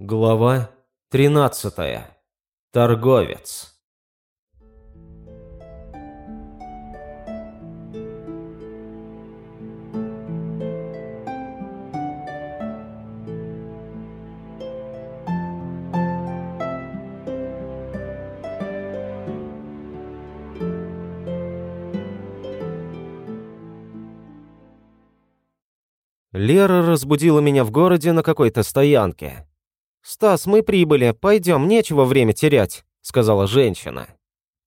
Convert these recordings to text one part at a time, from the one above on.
Глава 13. Торговец. Лера разбудила меня в городе на какой-то стоянке. «Стас, мы прибыли, пойдем, нечего время терять», — сказала женщина.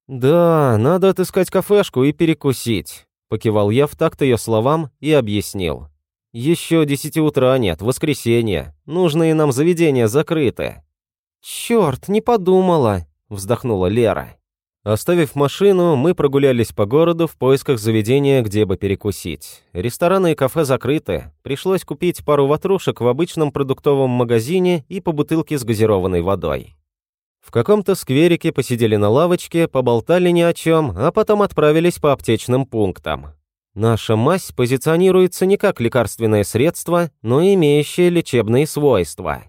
«Да, надо отыскать кафешку и перекусить», — покивал я в такт ее словам и объяснил. «Еще десяти утра нет, воскресенье, нужные нам заведения закрыты». «Черт, не подумала», — вздохнула Лера. Оставив машину, мы прогулялись по городу в поисках заведения, где бы перекусить. Рестораны и кафе закрыты. Пришлось купить пару ватрушек в обычном продуктовом магазине и по бутылке с газированной водой. В каком-то скверике посидели на лавочке, поболтали ни о чем, а потом отправились по аптечным пунктам. Наша мазь позиционируется не как лекарственное средство, но имеющее лечебные свойства.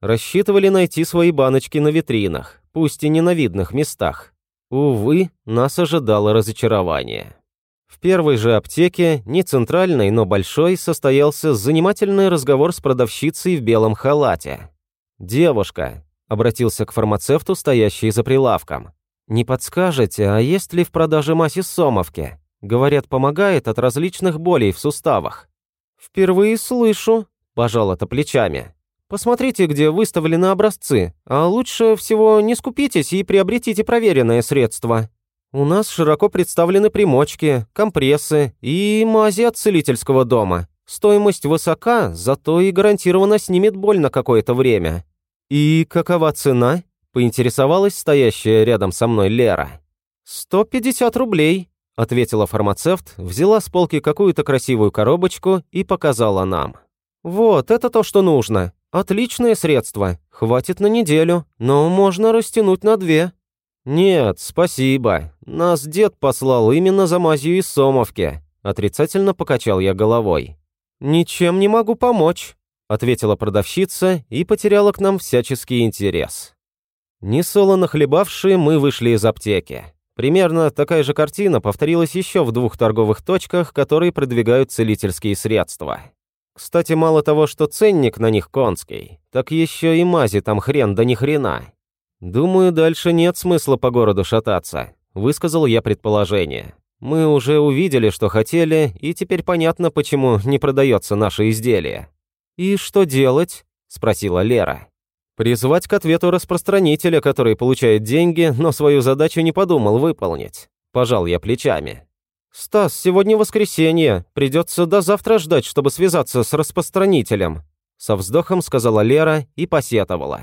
Рассчитывали найти свои баночки на витринах, пусть и не на видных местах. Увы, нас ожидало разочарование. В первой же аптеке, не центральной, но большой, состоялся занимательный разговор с продавщицей в белом халате. «Девушка», — обратился к фармацевту, стоящий за прилавком, «не подскажете, а есть ли в продаже из сомовки? Говорят, помогает от различных болей в суставах». «Впервые слышу», — пожал-то плечами. Посмотрите, где выставлены образцы, а лучше всего не скупитесь и приобретите проверенное средство. У нас широко представлены примочки, компрессы и мази от целительского дома. Стоимость высока, зато и гарантированно снимет боль на какое-то время. И какова цена? Поинтересовалась стоящая рядом со мной Лера. «150 рублей», — ответила фармацевт, взяла с полки какую-то красивую коробочку и показала нам. «Вот, это то, что нужно. Отличное средство. Хватит на неделю, но можно растянуть на две». «Нет, спасибо. Нас дед послал именно за мазью из Сомовки». Отрицательно покачал я головой. «Ничем не могу помочь», — ответила продавщица и потеряла к нам всяческий интерес. Несолоно хлебавшие, мы вышли из аптеки. Примерно такая же картина повторилась еще в двух торговых точках, которые продвигают целительские средства. Кстати, мало того, что ценник на них конский, так еще и мази там хрен да ни хрена. Думаю, дальше нет смысла по городу шататься, высказал я предположение. Мы уже увидели, что хотели, и теперь понятно, почему не продается наше изделие. И что делать? спросила Лера. Призвать к ответу распространителя, который получает деньги, но свою задачу не подумал выполнить. Пожал я плечами. «Стас, сегодня воскресенье. Придется до завтра ждать, чтобы связаться с распространителем», со вздохом сказала Лера и посетовала.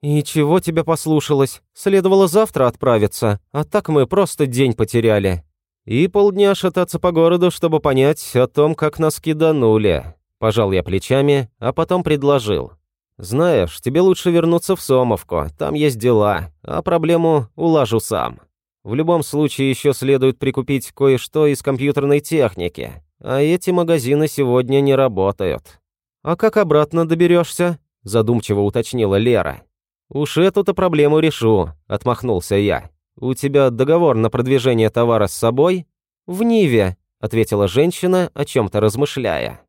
«И чего тебя послушалось? Следовало завтра отправиться, а так мы просто день потеряли». «И полдня шататься по городу, чтобы понять о том, как нас киданули». Пожал я плечами, а потом предложил. «Знаешь, тебе лучше вернуться в Сомовку, там есть дела, а проблему улажу сам». В любом случае еще следует прикупить кое-что из компьютерной техники, а эти магазины сегодня не работают. А как обратно доберешься? задумчиво уточнила Лера. Уж эту-то проблему решу, отмахнулся я. У тебя договор на продвижение товара с собой? В Ниве, ответила женщина, о чем-то размышляя.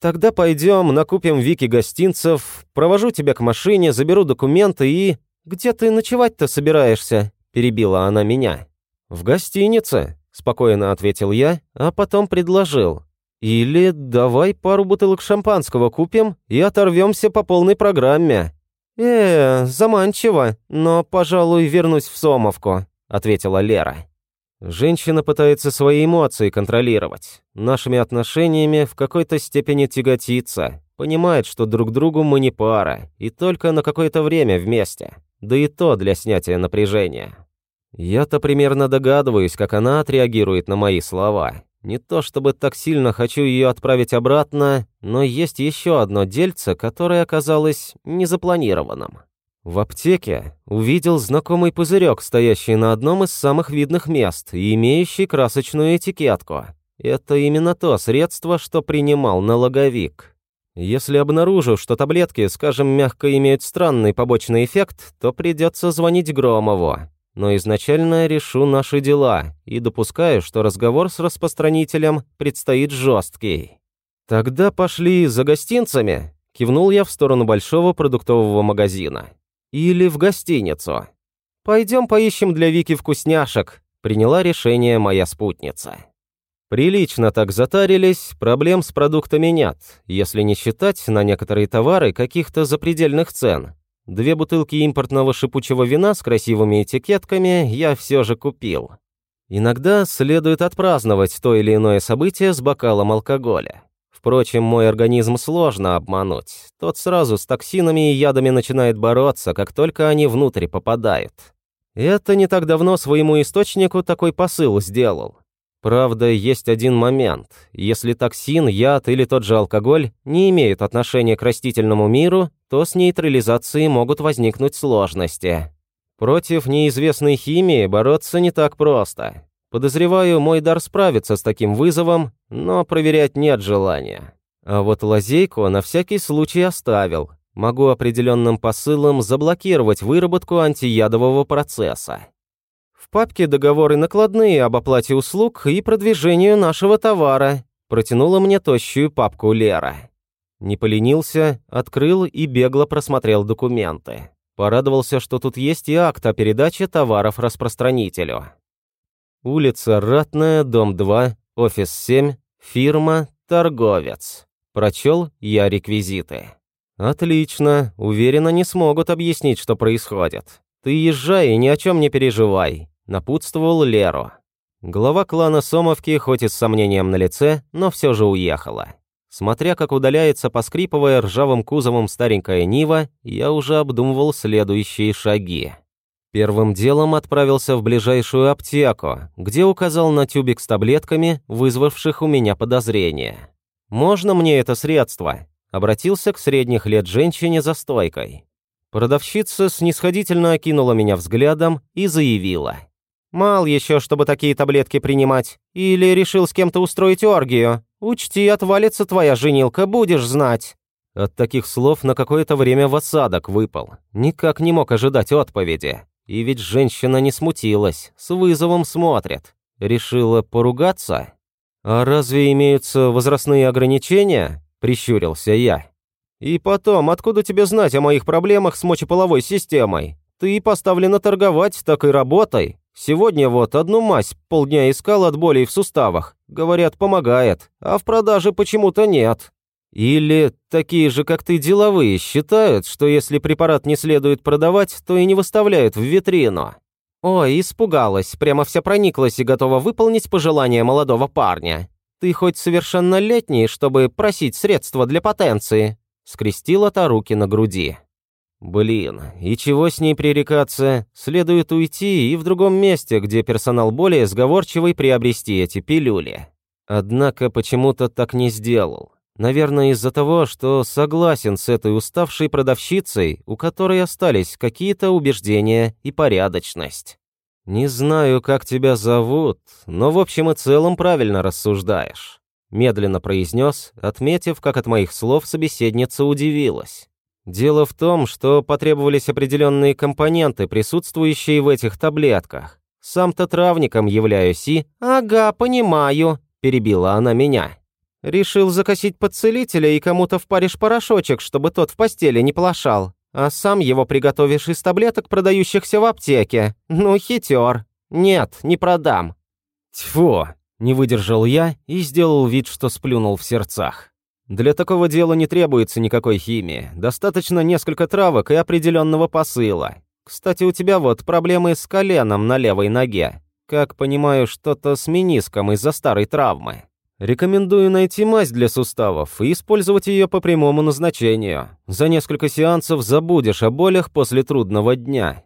Тогда пойдем, накупим Вики гостинцев, провожу тебя к машине, заберу документы и... Где ты ночевать-то собираешься? Перебила она меня. «В гостинице», — спокойно ответил я, а потом предложил. «Или давай пару бутылок шампанского купим и оторвемся по полной программе». «Э, заманчиво, но, пожалуй, вернусь в Сомовку», — ответила Лера. Женщина пытается свои эмоции контролировать, нашими отношениями в какой-то степени тяготится, понимает, что друг другу мы не пара, и только на какое-то время вместе, да и то для снятия напряжения. Я-то примерно догадываюсь, как она отреагирует на мои слова. Не то чтобы так сильно хочу ее отправить обратно, но есть еще одно дельце, которое оказалось незапланированным. В аптеке увидел знакомый пузырек, стоящий на одном из самых видных мест и имеющий красочную этикетку. Это именно то средство, что принимал налоговик. Если обнаружу, что таблетки, скажем, мягко имеют странный побочный эффект, то придется звонить Громову. Но изначально решу наши дела и допускаю, что разговор с распространителем предстоит жесткий. Тогда пошли за гостинцами, кивнул я в сторону большого продуктового магазина. Или в гостиницу. Пойдем поищем для Вики вкусняшек, приняла решение моя спутница. Прилично так затарились, проблем с продуктами нет, если не считать на некоторые товары каких-то запредельных цен. Две бутылки импортного шипучего вина с красивыми этикетками я все же купил. Иногда следует отпраздновать то или иное событие с бокалом алкоголя. Впрочем, мой организм сложно обмануть. Тот сразу с токсинами и ядами начинает бороться, как только они внутрь попадают. Это не так давно своему источнику такой посыл сделал. Правда, есть один момент. Если токсин, яд или тот же алкоголь не имеют отношения к растительному миру, то с нейтрализацией могут возникнуть сложности. Против неизвестной химии бороться не так просто. Подозреваю, мой дар справится с таким вызовом, но проверять нет желания. А вот лазейку на всякий случай оставил. Могу определенным посылом заблокировать выработку антиядового процесса папке договоры накладные об оплате услуг и продвижению нашего товара», протянула мне тощую папку Лера. Не поленился, открыл и бегло просмотрел документы. Порадовался, что тут есть и акт о передаче товаров распространителю. Улица Ратная, дом 2, офис 7, фирма «Торговец». Прочел я реквизиты. «Отлично. Уверенно не смогут объяснить, что происходит. Ты езжай и ни о чем не переживай напутствовал Леру. Глава клана Сомовки, хоть и с сомнением на лице, но все же уехала. Смотря как удаляется, поскрипывая ржавым кузовом старенькая Нива, я уже обдумывал следующие шаги. Первым делом отправился в ближайшую аптеку, где указал на тюбик с таблетками, вызвавших у меня подозрения. «Можно мне это средство?» Обратился к средних лет женщине за стойкой. Продавщица снисходительно окинула меня взглядом и заявила – Мал еще, чтобы такие таблетки принимать. Или решил с кем-то устроить оргию. Учти, отвалится твоя женилка, будешь знать». От таких слов на какое-то время в осадок выпал. Никак не мог ожидать отповеди. И ведь женщина не смутилась, с вызовом смотрит. Решила поругаться? «А разве имеются возрастные ограничения?» – прищурился я. «И потом, откуда тебе знать о моих проблемах с мочеполовой системой? Ты поставлена торговать, так и работай. Сегодня вот одну мазь полдня искал от болей в суставах. Говорят, помогает, а в продаже почему-то нет. Или такие же, как ты, деловые считают, что если препарат не следует продавать, то и не выставляют в витрину. Ой, испугалась, прямо вся прониклась и готова выполнить пожелания молодого парня. Ты хоть совершеннолетний, чтобы просить средства для потенции? Скрестила та руки на груди. Блин, и чего с ней пререкаться? Следует уйти и в другом месте, где персонал более сговорчивый, приобрести эти пилюли. Однако почему-то так не сделал. Наверное, из-за того, что согласен с этой уставшей продавщицей, у которой остались какие-то убеждения и порядочность. «Не знаю, как тебя зовут, но в общем и целом правильно рассуждаешь», медленно произнес, отметив, как от моих слов собеседница удивилась. Дело в том, что потребовались определенные компоненты, присутствующие в этих таблетках. Сам-то травником являюсь и... «Ага, понимаю», – перебила она меня. «Решил закосить подцелителя и кому-то впаришь порошочек, чтобы тот в постели не плашал, а сам его приготовишь из таблеток, продающихся в аптеке. Ну, хитер. Нет, не продам». «Тьфу!» – не выдержал я и сделал вид, что сплюнул в сердцах. Для такого дела не требуется никакой химии. Достаточно несколько травок и определенного посыла. Кстати, у тебя вот проблемы с коленом на левой ноге. Как понимаю, что-то с мениском из-за старой травмы. Рекомендую найти мазь для суставов и использовать ее по прямому назначению. За несколько сеансов забудешь о болях после трудного дня.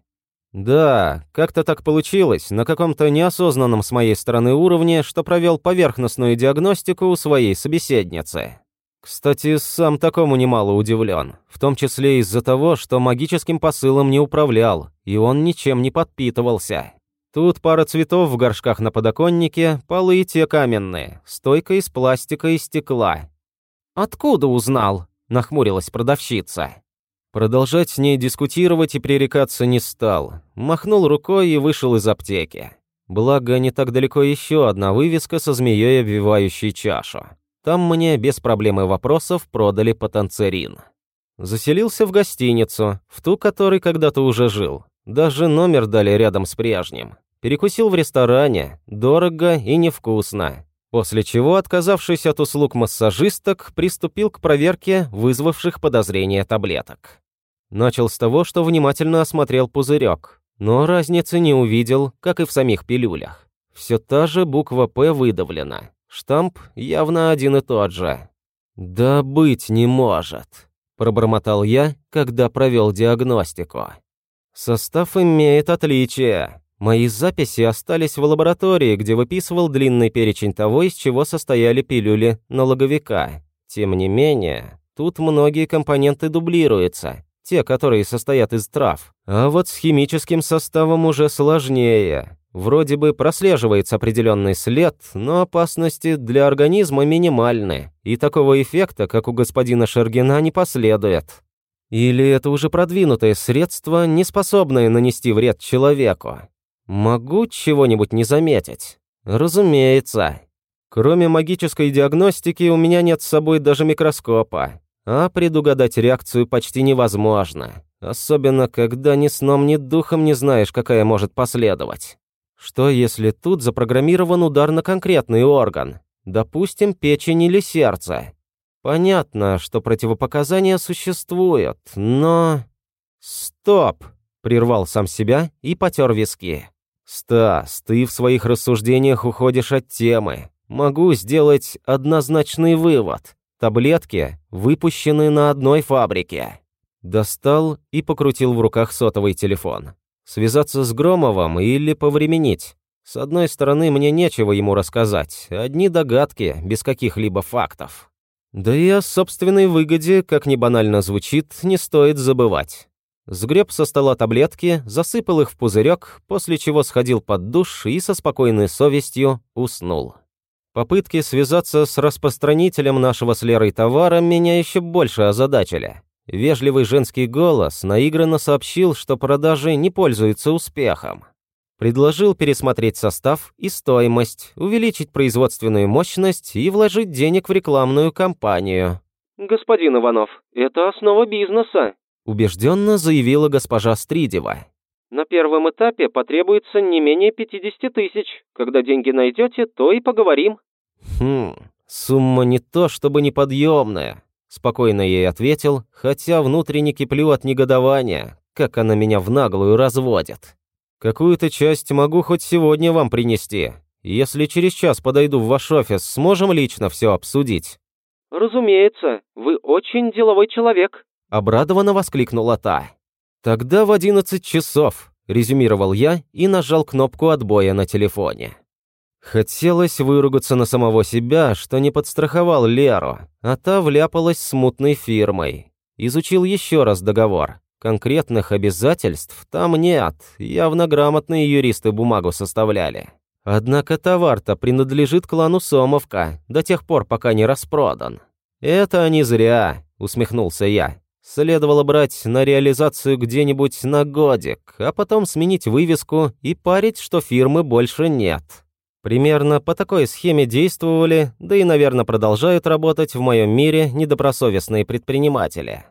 Да, как-то так получилось, на каком-то неосознанном с моей стороны уровне, что провел поверхностную диагностику у своей собеседницы. Кстати, сам такому немало удивлен, в том числе из-за того, что магическим посылом не управлял, и он ничем не подпитывался. Тут пара цветов в горшках на подоконнике, полы те каменные, стойка из пластика и стекла. «Откуда узнал?» – нахмурилась продавщица. Продолжать с ней дискутировать и пререкаться не стал. Махнул рукой и вышел из аптеки. Благо, не так далеко еще одна вывеска со змеей, обвивающей чашу. Там мне без проблем и вопросов продали потанцерин. Заселился в гостиницу, в ту, которой когда-то уже жил. Даже номер дали рядом с прежним. Перекусил в ресторане, дорого и невкусно. После чего, отказавшись от услуг массажисток, приступил к проверке вызвавших подозрения таблеток. Начал с того, что внимательно осмотрел пузырек, но разницы не увидел, как и в самих пилюлях. Все та же буква «П» выдавлена. Штамп явно один и тот же. «Да быть не может», – пробормотал я, когда провел диагностику. Состав имеет отличия. Мои записи остались в лаборатории, где выписывал длинный перечень того, из чего состояли пилюли налоговика. Тем не менее, тут многие компоненты дублируются, те, которые состоят из трав. А вот с химическим составом уже сложнее. Вроде бы прослеживается определенный след, но опасности для организма минимальны, и такого эффекта, как у господина Шергина, не последует. Или это уже продвинутое средство, не способное нанести вред человеку? Могу чего-нибудь не заметить? Разумеется. Кроме магической диагностики у меня нет с собой даже микроскопа, а предугадать реакцию почти невозможно, особенно когда ни сном, ни духом не знаешь, какая может последовать. Что если тут запрограммирован удар на конкретный орган, допустим, печень или сердце? Понятно, что противопоказания существуют, но... Стоп! Прервал сам себя и потер виски. «Стас, ты в своих рассуждениях уходишь от темы. Могу сделать однозначный вывод. Таблетки выпущены на одной фабрике». Достал и покрутил в руках сотовый телефон. Связаться с Громовым или повременить? С одной стороны, мне нечего ему рассказать, одни догадки, без каких-либо фактов. Да и о собственной выгоде, как ни банально звучит, не стоит забывать. Сгреб со стола таблетки, засыпал их в пузырек, после чего сходил под душ и со спокойной совестью уснул. Попытки связаться с распространителем нашего с Лерой товара меня еще больше озадачили. Вежливый женский голос наигранно сообщил, что продажи не пользуются успехом. Предложил пересмотреть состав и стоимость, увеличить производственную мощность и вложить денег в рекламную кампанию. «Господин Иванов, это основа бизнеса», убежденно заявила госпожа Стридева. «На первом этапе потребуется не менее 50 тысяч. Когда деньги найдете, то и поговорим». «Хм, сумма не то чтобы неподъемная», — спокойно ей ответил, хотя внутренне киплю от негодования, как она меня в наглую разводит. «Какую-то часть могу хоть сегодня вам принести. Если через час подойду в ваш офис, сможем лично все обсудить?» «Разумеется, вы очень деловой человек», Обрадованно воскликнула та. «Тогда в одиннадцать часов», – резюмировал я и нажал кнопку отбоя на телефоне. Хотелось выругаться на самого себя, что не подстраховал Леру, а та вляпалась с мутной фирмой. Изучил еще раз договор. Конкретных обязательств там нет, явно грамотные юристы бумагу составляли. Однако товар-то принадлежит клану Сомовка до тех пор, пока не распродан. «Это они зря», — усмехнулся я. Следовало брать на реализацию где-нибудь на годик, а потом сменить вывеску и парить, что фирмы больше нет. Примерно по такой схеме действовали, да и, наверное, продолжают работать в моем мире недобросовестные предприниматели.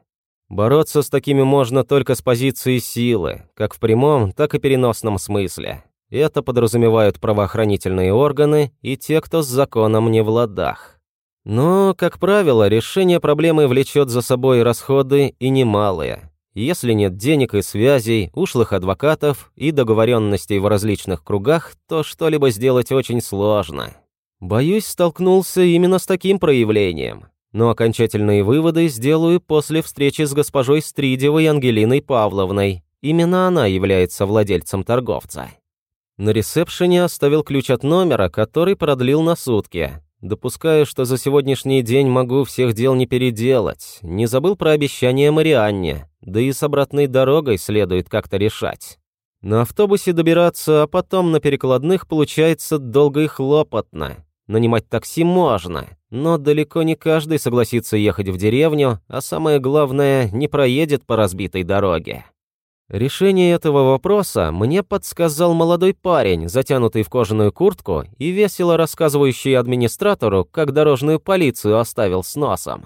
Бороться с такими можно только с позиции силы, как в прямом, так и переносном смысле. Это подразумевают правоохранительные органы и те, кто с законом не в ладах. Но, как правило, решение проблемы влечет за собой расходы и немалые. Если нет денег и связей, ушлых адвокатов и договоренностей в различных кругах, то что-либо сделать очень сложно. Боюсь, столкнулся именно с таким проявлением. Но окончательные выводы сделаю после встречи с госпожой Стридевой Ангелиной Павловной. Именно она является владельцем торговца. На ресепшене оставил ключ от номера, который продлил на сутки. Допускаю, что за сегодняшний день могу всех дел не переделать. Не забыл про обещание Марианне, да и с обратной дорогой следует как-то решать. На автобусе добираться, а потом на перекладных получается долго и хлопотно. Нанимать такси можно, но далеко не каждый согласится ехать в деревню, а самое главное, не проедет по разбитой дороге. Решение этого вопроса мне подсказал молодой парень, затянутый в кожаную куртку и весело рассказывающий администратору, как дорожную полицию оставил с носом.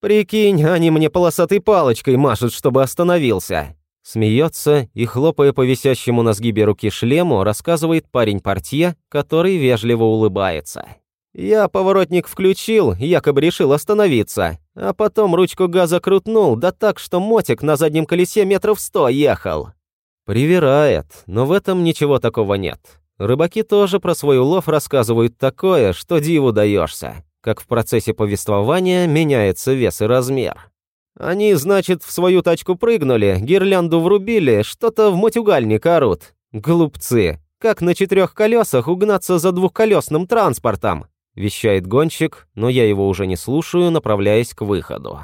«Прикинь, они мне полосатой палочкой машут, чтобы остановился!» Смеется и, хлопая по висящему на сгибе руки шлему, рассказывает парень-портье, который вежливо улыбается. Я поворотник включил, якобы решил остановиться, а потом ручку газа крутнул, да так, что мотик на заднем колесе метров сто ехал. Привирает, но в этом ничего такого нет. Рыбаки тоже про свой улов рассказывают такое, что диву даешься, как в процессе повествования меняется вес и размер. Они, значит, в свою тачку прыгнули, гирлянду врубили, что-то в мотюгальник орут. Глупцы, как на четырех колесах угнаться за двухколесным транспортом? Вещает гонщик, но я его уже не слушаю, направляясь к выходу.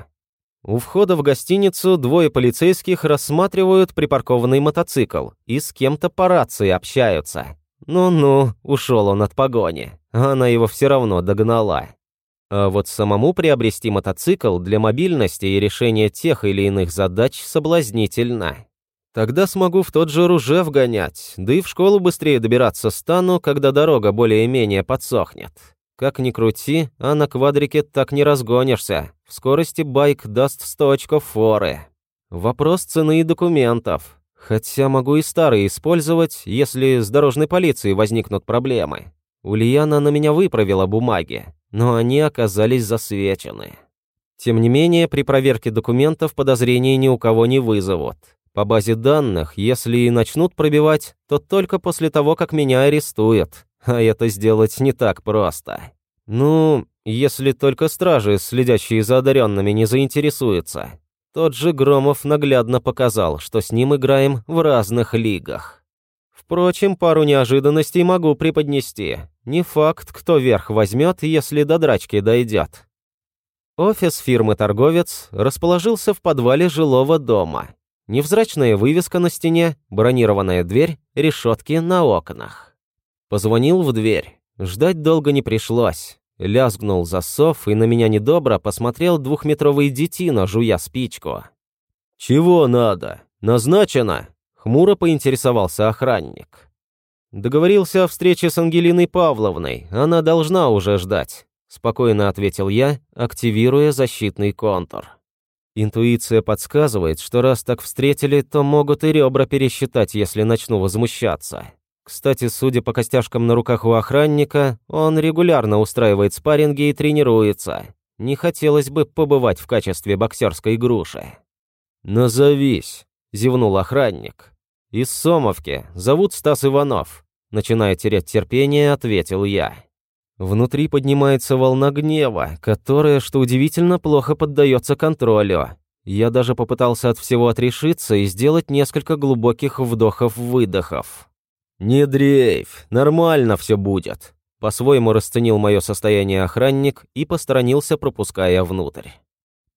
У входа в гостиницу двое полицейских рассматривают припаркованный мотоцикл и с кем-то по рации общаются. Ну-ну, ушел он от погони. Она его все равно догнала. А вот самому приобрести мотоцикл для мобильности и решения тех или иных задач соблазнительно. Тогда смогу в тот же Ружев гонять, да и в школу быстрее добираться стану, когда дорога более-менее подсохнет. Как ни крути, а на квадрике так не разгонишься. В скорости байк даст 100 очков форы. Вопрос цены и документов. Хотя могу и старые использовать, если с дорожной полицией возникнут проблемы. Ульяна на меня выправила бумаги, но они оказались засвечены. Тем не менее, при проверке документов подозрений ни у кого не вызовут. По базе данных, если и начнут пробивать, то только после того, как меня арестуют. А это сделать не так просто. Ну, если только стражи, следящие за одаренными, не заинтересуются. Тот же Громов наглядно показал, что с ним играем в разных лигах. Впрочем, пару неожиданностей могу преподнести. Не факт, кто верх возьмет, если до драчки дойдет. Офис фирмы «Торговец» расположился в подвале жилого дома. Невзрачная вывеска на стене, бронированная дверь, решетки на окнах. Позвонил в дверь. Ждать долго не пришлось. Лязгнул засов, и на меня недобро посмотрел двухметровый детина, жуя спичку. «Чего надо? Назначено?» — хмуро поинтересовался охранник. «Договорился о встрече с Ангелиной Павловной. Она должна уже ждать», — спокойно ответил я, активируя защитный контур. Интуиция подсказывает, что раз так встретили, то могут и ребра пересчитать, если начну возмущаться. Кстати, судя по костяшкам на руках у охранника, он регулярно устраивает спарринги и тренируется. Не хотелось бы побывать в качестве боксерской груши. «Назовись», — зевнул охранник. «Из Сомовки. Зовут Стас Иванов». Начиная терять терпение, ответил я. Внутри поднимается волна гнева, которая, что удивительно, плохо поддается контролю. Я даже попытался от всего отрешиться и сделать несколько глубоких вдохов-выдохов. «Не дрейф, нормально все будет», — по-своему расценил мое состояние охранник и посторонился, пропуская внутрь.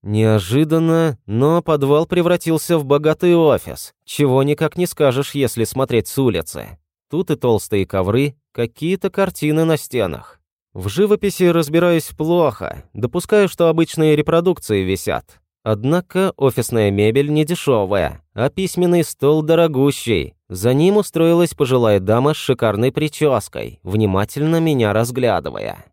Неожиданно, но подвал превратился в богатый офис, чего никак не скажешь, если смотреть с улицы. Тут и толстые ковры, какие-то картины на стенах. В живописи разбираюсь плохо, допускаю, что обычные репродукции висят. Однако офисная мебель не дешевая, а письменный стол дорогущий. За ним устроилась пожилая дама с шикарной прической, внимательно меня разглядывая.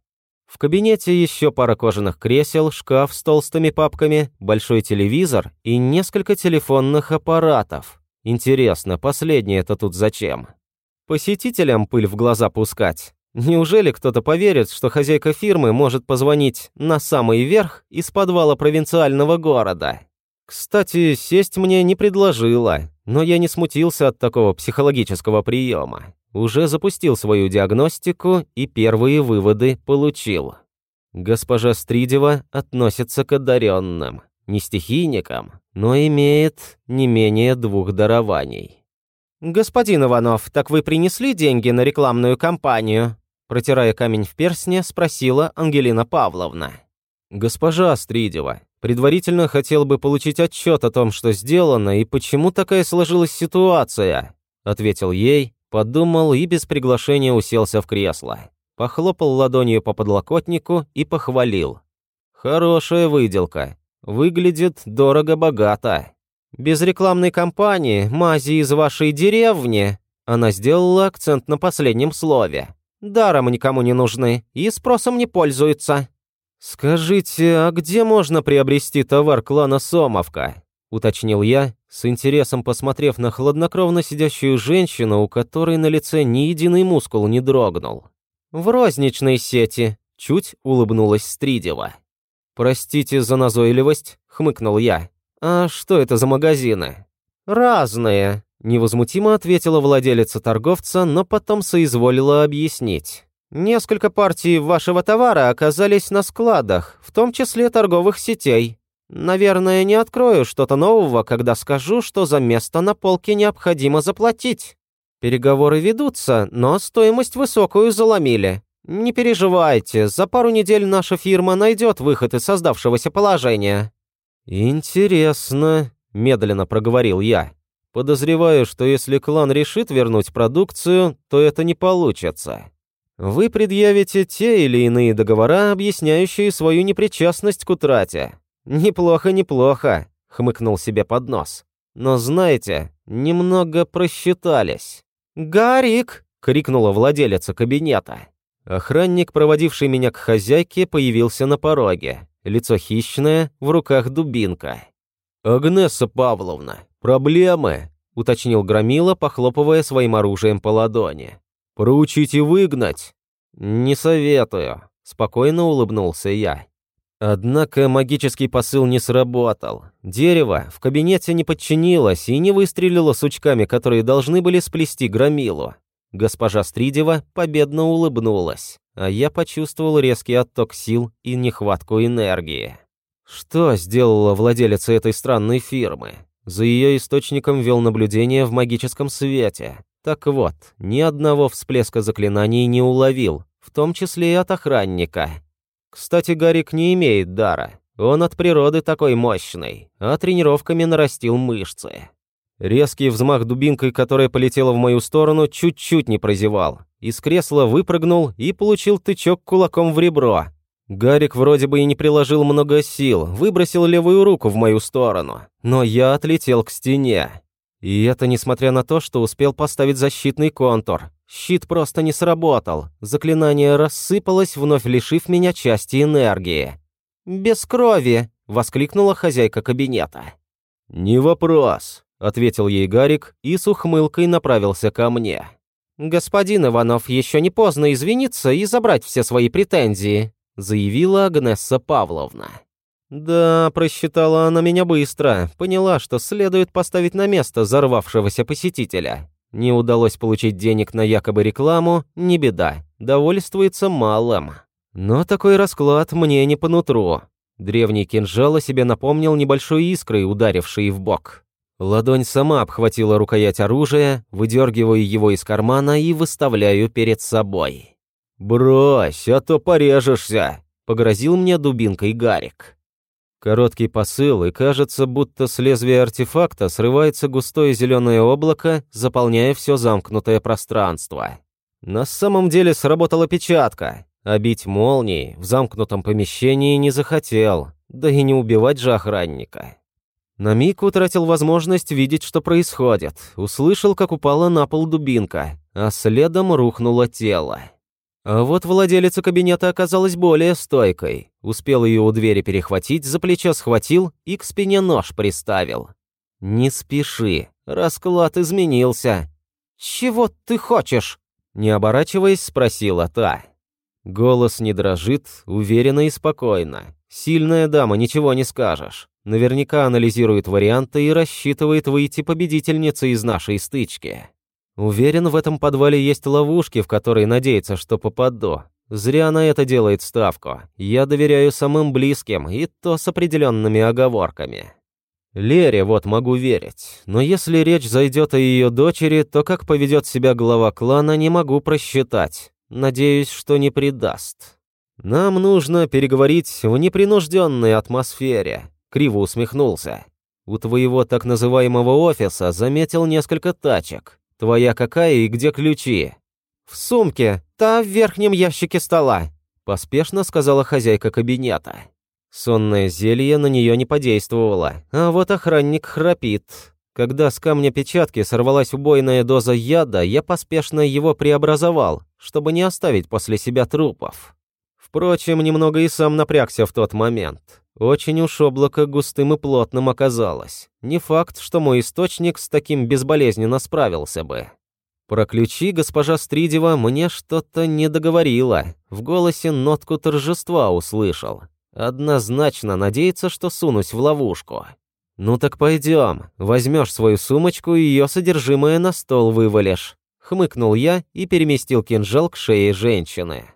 В кабинете еще пара кожаных кресел, шкаф с толстыми папками, большой телевизор и несколько телефонных аппаратов. Интересно, последнее это тут зачем? Посетителям пыль в глаза пускать? Неужели кто-то поверит, что хозяйка фирмы может позвонить на самый верх из подвала провинциального города? Кстати, сесть мне не предложила, но я не смутился от такого психологического приема. Уже запустил свою диагностику и первые выводы получил. Госпожа Стридева относится к одаренным, не стихийникам, но имеет не менее двух дарований. «Господин Иванов, так вы принесли деньги на рекламную кампанию?» Протирая камень в перстне, спросила Ангелина Павловна. «Госпожа Стридева, предварительно хотел бы получить отчет о том, что сделано и почему такая сложилась ситуация», ответил ей, подумал и без приглашения уселся в кресло. похлопал ладонью по подлокотнику и похвалил. «Хорошая выделка. Выглядит дорого-богато. Без рекламной кампании мази из вашей деревни...» Она сделала акцент на последнем слове. «Даром никому не нужны и спросом не пользуются». «Скажите, а где можно приобрести товар клана Сомовка?» — уточнил я, с интересом посмотрев на хладнокровно сидящую женщину, у которой на лице ни единый мускул не дрогнул. «В розничной сети», — чуть улыбнулась Стридева. «Простите за назойливость», — хмыкнул я. «А что это за магазины?» «Разные», — невозмутимо ответила владелица торговца, но потом соизволила объяснить. Несколько партий вашего товара оказались на складах, в том числе торговых сетей. Наверное, не открою что-то нового, когда скажу, что за место на полке необходимо заплатить. Переговоры ведутся, но стоимость высокую заломили. Не переживайте, за пару недель наша фирма найдет выход из создавшегося положения. Интересно, медленно проговорил я. Подозреваю, что если клан решит вернуть продукцию, то это не получится. Вы предъявите те или иные договора, объясняющие свою непричастность к утрате. Неплохо, неплохо, хмыкнул себе под нос. Но знаете, немного просчитались. Гарик! крикнула владелица кабинета. Охранник, проводивший меня к хозяйке, появился на пороге. Лицо хищное, в руках дубинка. «Агнесса Павловна, проблемы?» — уточнил Громила, похлопывая своим оружием по ладони. Проучить и выгнать? Не советую, спокойно улыбнулся я. Однако магический посыл не сработал. Дерево в кабинете не подчинилось и не выстрелило сучками, которые должны были сплести громилу. Госпожа Стридева победно улыбнулась, а я почувствовал резкий отток сил и нехватку энергии. Что сделала владелица этой странной фирмы? За ее источником вел наблюдение в магическом свете. Так вот, ни одного всплеска заклинаний не уловил, в том числе и от охранника. Кстати, Гарик не имеет дара. Он от природы такой мощный, а тренировками нарастил мышцы. Резкий взмах дубинкой, которая полетела в мою сторону, чуть-чуть не прозевал. Из кресла выпрыгнул и получил тычок кулаком в ребро. Гарик вроде бы и не приложил много сил, выбросил левую руку в мою сторону, но я отлетел к стене. И это несмотря на то, что успел поставить защитный контур. Щит просто не сработал. Заклинание рассыпалось, вновь лишив меня части энергии. «Без крови!» — воскликнула хозяйка кабинета. «Не вопрос», — ответил ей Гарик и с ухмылкой направился ко мне. «Господин Иванов, еще не поздно извиниться и забрать все свои претензии», — заявила Агнесса Павловна. Да, просчитала она меня быстро, поняла, что следует поставить на место взорвавшегося посетителя. Не удалось получить денег на якобы рекламу, не беда, довольствуется малым. Но такой расклад мне не по нутру. Древний кинжал о себе напомнил небольшой искрой, ударившей в бок. Ладонь сама обхватила рукоять оружия, выдергиваю его из кармана и выставляю перед собой. «Брось, а то порежешься!» — погрозил мне дубинкой Гарик. Короткий посыл, и кажется, будто с лезвия артефакта срывается густое зеленое облако, заполняя все замкнутое пространство. На самом деле сработала печатка, а бить молнией в замкнутом помещении не захотел, да и не убивать же охранника. На миг утратил возможность видеть, что происходит, услышал, как упала на пол дубинка, а следом рухнуло тело. А вот владелица кабинета оказалась более стойкой. Успел ее у двери перехватить, за плечо схватил и к спине нож приставил. «Не спеши, расклад изменился». «Чего ты хочешь?» Не оборачиваясь, спросила та. Голос не дрожит, уверенно и спокойно. Сильная дама, ничего не скажешь. Наверняка анализирует варианты и рассчитывает выйти победительницей из нашей стычки. Уверен, в этом подвале есть ловушки, в которые надеется, что попаду. Зря она это делает ставку. Я доверяю самым близким, и то с определенными оговорками. Лере вот могу верить, но если речь зайдет о ее дочери, то как поведет себя глава клана, не могу просчитать. Надеюсь, что не предаст. Нам нужно переговорить в непринужденной атмосфере. Криво усмехнулся. У твоего так называемого офиса заметил несколько тачек. Твоя какая и где ключи?» «В сумке, та в верхнем ящике стола», – поспешно сказала хозяйка кабинета. Сонное зелье на нее не подействовало, а вот охранник храпит. Когда с камня печатки сорвалась убойная доза яда, я поспешно его преобразовал, чтобы не оставить после себя трупов. Впрочем, немного и сам напрягся в тот момент. Очень уж облако густым и плотным оказалось. Не факт, что мой источник с таким безболезненно справился бы. Про ключи госпожа Стридева мне что-то не договорила. В голосе нотку торжества услышал. Однозначно надеется, что сунусь в ловушку. «Ну так пойдем. Возьмешь свою сумочку и ее содержимое на стол вывалишь». Хмыкнул я и переместил кинжал к шее женщины.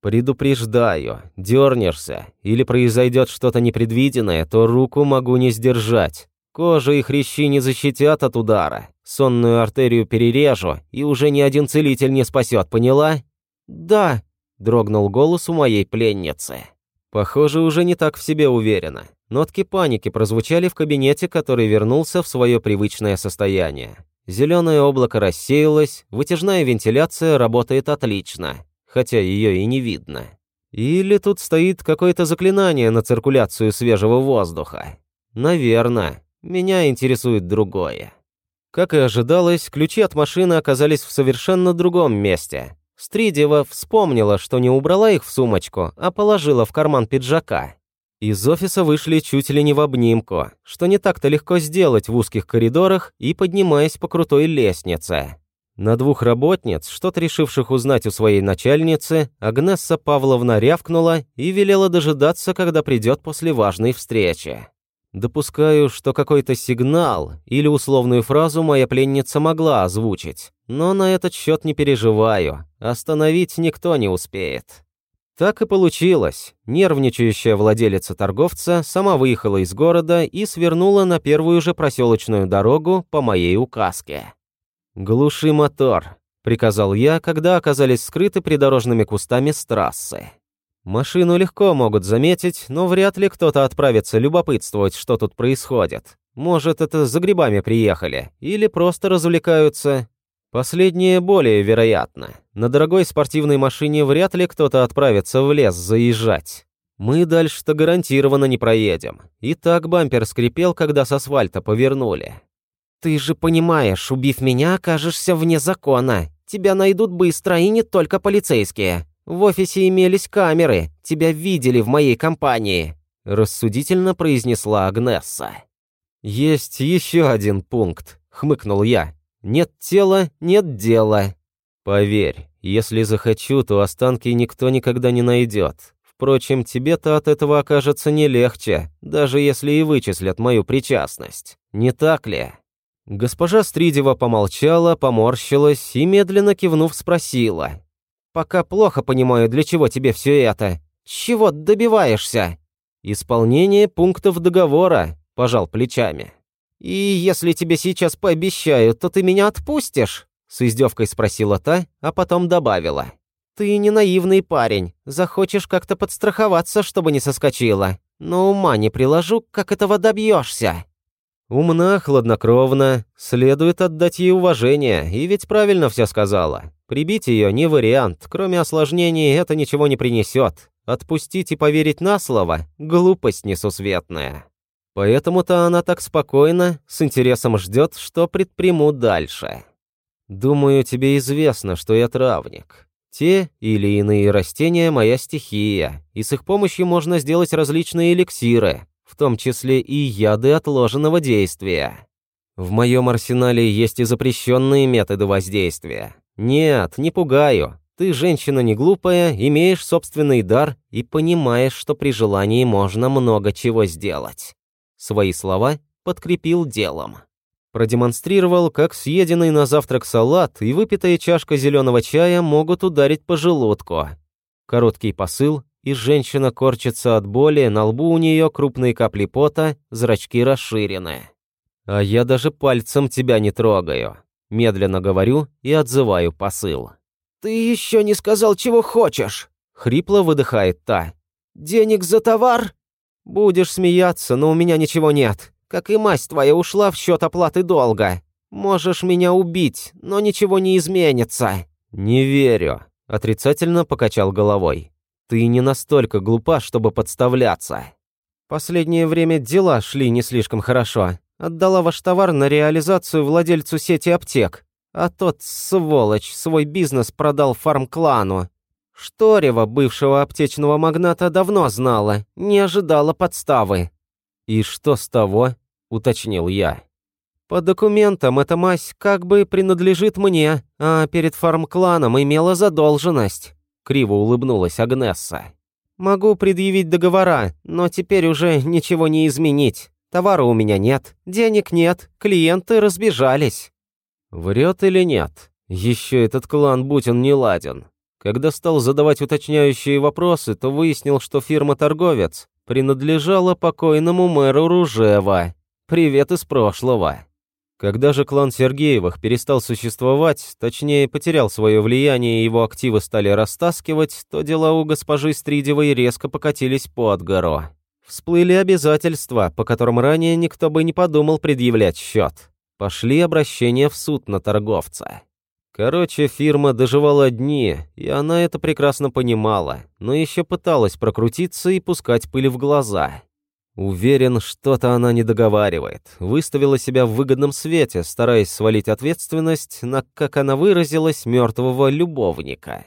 «Предупреждаю, дернешься или произойдет что-то непредвиденное, то руку могу не сдержать. Кожа и хрящи не защитят от удара. Сонную артерию перережу, и уже ни один целитель не спасет, поняла?» «Да», — дрогнул голос у моей пленницы. Похоже, уже не так в себе уверена. Нотки паники прозвучали в кабинете, который вернулся в свое привычное состояние. Зеленое облако рассеялось, вытяжная вентиляция работает отлично, хотя ее и не видно. Или тут стоит какое-то заклинание на циркуляцию свежего воздуха. Наверное, меня интересует другое. Как и ожидалось, ключи от машины оказались в совершенно другом месте. Стридева вспомнила, что не убрала их в сумочку, а положила в карман пиджака. Из офиса вышли чуть ли не в обнимку, что не так-то легко сделать в узких коридорах и поднимаясь по крутой лестнице. На двух работниц, что-то решивших узнать у своей начальницы, Агнесса Павловна рявкнула и велела дожидаться, когда придет после важной встречи. Допускаю, что какой-то сигнал или условную фразу моя пленница могла озвучить, но на этот счет не переживаю, остановить никто не успеет. Так и получилось. Нервничающая владелица торговца сама выехала из города и свернула на первую же проселочную дорогу по моей указке. «Глуши мотор», — приказал я, когда оказались скрыты придорожными кустами с трассы. Машину легко могут заметить, но вряд ли кто-то отправится любопытствовать, что тут происходит. Может, это за грибами приехали, или просто развлекаются. Последнее более вероятно. На дорогой спортивной машине вряд ли кто-то отправится в лес заезжать. Мы дальше-то гарантированно не проедем. И так бампер скрипел, когда с асфальта повернули. «Ты же понимаешь, убив меня, окажешься вне закона. Тебя найдут быстро, и не только полицейские. В офисе имелись камеры, тебя видели в моей компании», – рассудительно произнесла Агнесса. «Есть еще один пункт», – хмыкнул я. «Нет тела, нет дела». «Поверь, если захочу, то останки никто никогда не найдет. Впрочем, тебе-то от этого окажется не легче, даже если и вычислят мою причастность. Не так ли?» Госпожа Стридева помолчала, поморщилась и, медленно кивнув, спросила. Пока плохо понимаю, для чего тебе все это. Чего добиваешься? Исполнение пунктов договора, пожал плечами. И если тебе сейчас пообещаю, то ты меня отпустишь? С издевкой спросила та, а потом добавила. Ты не наивный парень, захочешь как-то подстраховаться, чтобы не соскочила. Но ума не приложу, как этого добьешься. Умна, хладнокровна, следует отдать ей уважение, и ведь правильно все сказала. Прибить ее не вариант, кроме осложнений это ничего не принесет. Отпустить и поверить на слово – глупость несусветная. Поэтому-то она так спокойно, с интересом ждет, что предприму дальше. Думаю, тебе известно, что я травник. Те или иные растения – моя стихия, и с их помощью можно сделать различные эликсиры, в том числе и яды отложенного действия. В моем арсенале есть и запрещенные методы воздействия. Нет, не пугаю. Ты женщина не глупая, имеешь собственный дар и понимаешь, что при желании можно много чего сделать. Свои слова подкрепил делом. Продемонстрировал, как съеденный на завтрак салат и выпитая чашка зеленого чая могут ударить по желудку. Короткий посыл и женщина корчится от боли, на лбу у нее крупные капли пота, зрачки расширены. А я даже пальцем тебя не трогаю. Медленно говорю и отзываю посыл. «Ты еще не сказал, чего хочешь!» Хрипло выдыхает та. «Денег за товар?» «Будешь смеяться, но у меня ничего нет. Как и мазь твоя ушла в счет оплаты долга. Можешь меня убить, но ничего не изменится. «Не верю», — отрицательно покачал головой. «Ты не настолько глупа, чтобы подставляться». «Последнее время дела шли не слишком хорошо. Отдала ваш товар на реализацию владельцу сети аптек, а тот, сволочь, свой бизнес продал фарм-клану. Шторева, бывшего аптечного магната, давно знала, не ожидала подставы». «И что с того?» — уточнил я. По документам эта мазь как бы принадлежит мне, а перед фарм-кланом имела задолженность. Криво улыбнулась Агнесса. Могу предъявить договора, но теперь уже ничего не изменить. Товара у меня нет, денег нет, клиенты разбежались. Врет или нет? Еще этот клан, будь он не ладен. Когда стал задавать уточняющие вопросы, то выяснил, что фирма-торговец принадлежала покойному мэру Ружева. Привет из прошлого. Когда же клан Сергеевых перестал существовать, точнее, потерял свое влияние и его активы стали растаскивать, то дела у госпожи Стридевой резко покатились под гору. Всплыли обязательства, по которым ранее никто бы не подумал предъявлять счет. Пошли обращения в суд на торговца. Короче, фирма доживала дни, и она это прекрасно понимала, но еще пыталась прокрутиться и пускать пыль в глаза. Уверен, что-то она не договаривает. Выставила себя в выгодном свете, стараясь свалить ответственность на, как она выразилась, мертвого любовника.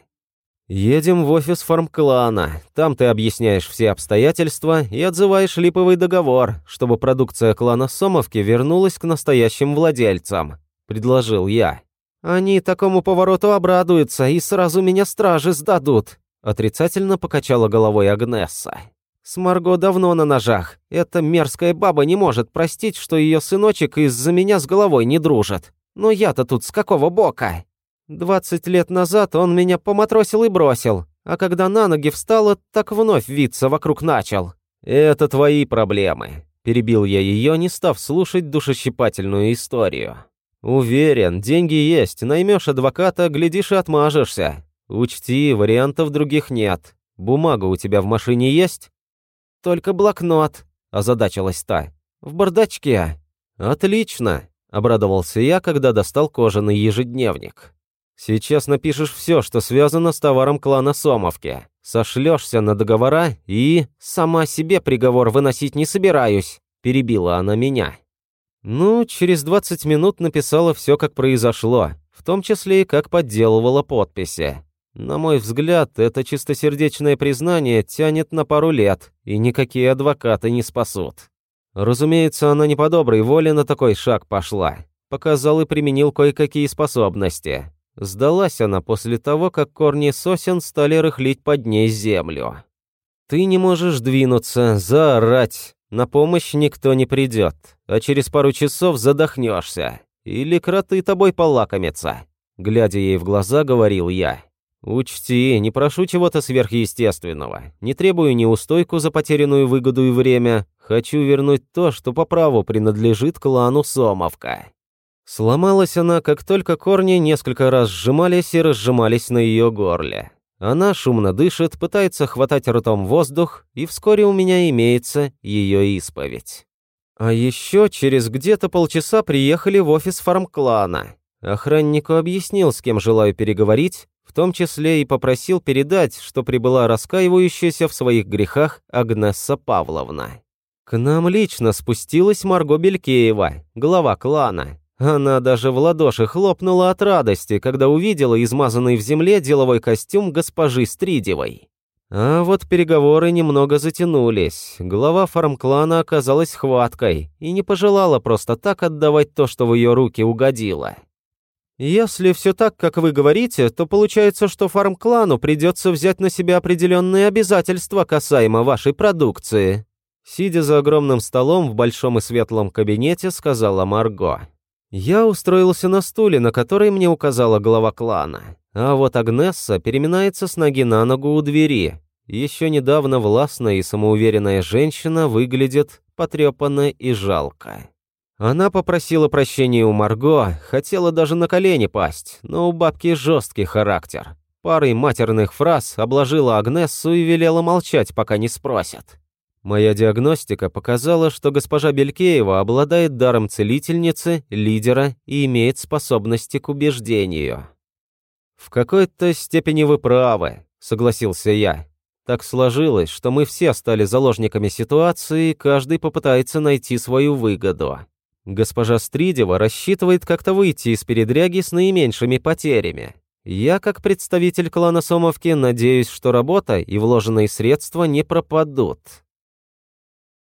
Едем в офис фармклана. Там ты объясняешь все обстоятельства и отзываешь липовый договор, чтобы продукция клана Сомовки вернулась к настоящим владельцам, предложил я. Они такому повороту обрадуются и сразу меня стражи сдадут, отрицательно покачала головой Агнесса. С Марго давно на ножах. Эта мерзкая баба не может простить, что ее сыночек из-за меня с головой не дружит. Но я-то тут с какого бока? Двадцать лет назад он меня поматросил и бросил, а когда на ноги встала, так вновь виться вокруг начал. «Это твои проблемы», – перебил я ее, не став слушать душещипательную историю. «Уверен, деньги есть, наймешь адвоката, глядишь и отмажешься. Учти, вариантов других нет. Бумага у тебя в машине есть?» «Только блокнот», – озадачилась та. «В бардачке». «Отлично», – обрадовался я, когда достал кожаный ежедневник. «Сейчас напишешь все, что связано с товаром клана Сомовки. Сошлешься на договора и... Сама себе приговор выносить не собираюсь», – перебила она меня. Ну, через 20 минут написала все, как произошло, в том числе и как подделывала подписи. На мой взгляд, это чистосердечное признание тянет на пару лет, и никакие адвокаты не спасут. Разумеется, она не по доброй воле на такой шаг пошла. Показал и применил кое-какие способности. Сдалась она после того, как корни сосен стали рыхлить под ней землю. Ты не можешь двинуться, заорать. На помощь никто не придет, а через пару часов задохнешься. Или кроты тобой полакомятся. Глядя ей в глаза, говорил я. «Учти, не прошу чего-то сверхъестественного. Не требую неустойку за потерянную выгоду и время. Хочу вернуть то, что по праву принадлежит клану Сомовка». Сломалась она, как только корни несколько раз сжимались и разжимались на ее горле. Она шумно дышит, пытается хватать ртом воздух, и вскоре у меня имеется ее исповедь. А еще через где-то полчаса приехали в офис фармклана. Охраннику объяснил, с кем желаю переговорить, в том числе и попросил передать, что прибыла раскаивающаяся в своих грехах Агнесса Павловна. К нам лично спустилась Марго Белькеева, глава клана. Она даже в ладоши хлопнула от радости, когда увидела измазанный в земле деловой костюм госпожи Стридевой. А вот переговоры немного затянулись. Глава фармклана оказалась хваткой и не пожелала просто так отдавать то, что в ее руки угодило. Если все так, как вы говорите, то получается, что фарм-клану придется взять на себя определенные обязательства касаемо вашей продукции. Сидя за огромным столом в большом и светлом кабинете, сказала Марго. Я устроился на стуле, на который мне указала глава клана. А вот Агнесса переминается с ноги на ногу у двери. Еще недавно властная и самоуверенная женщина выглядит потрепанно и жалко. Она попросила прощения у Марго, хотела даже на колени пасть, но у бабки жесткий характер. Парой матерных фраз обложила Агнессу и велела молчать, пока не спросят. Моя диагностика показала, что госпожа Белькеева обладает даром целительницы, лидера и имеет способности к убеждению. «В какой-то степени вы правы», — согласился я. «Так сложилось, что мы все стали заложниками ситуации, и каждый попытается найти свою выгоду. Госпожа Стридева рассчитывает как-то выйти из передряги с наименьшими потерями. Я, как представитель клана Сомовки, надеюсь, что работа и вложенные средства не пропадут.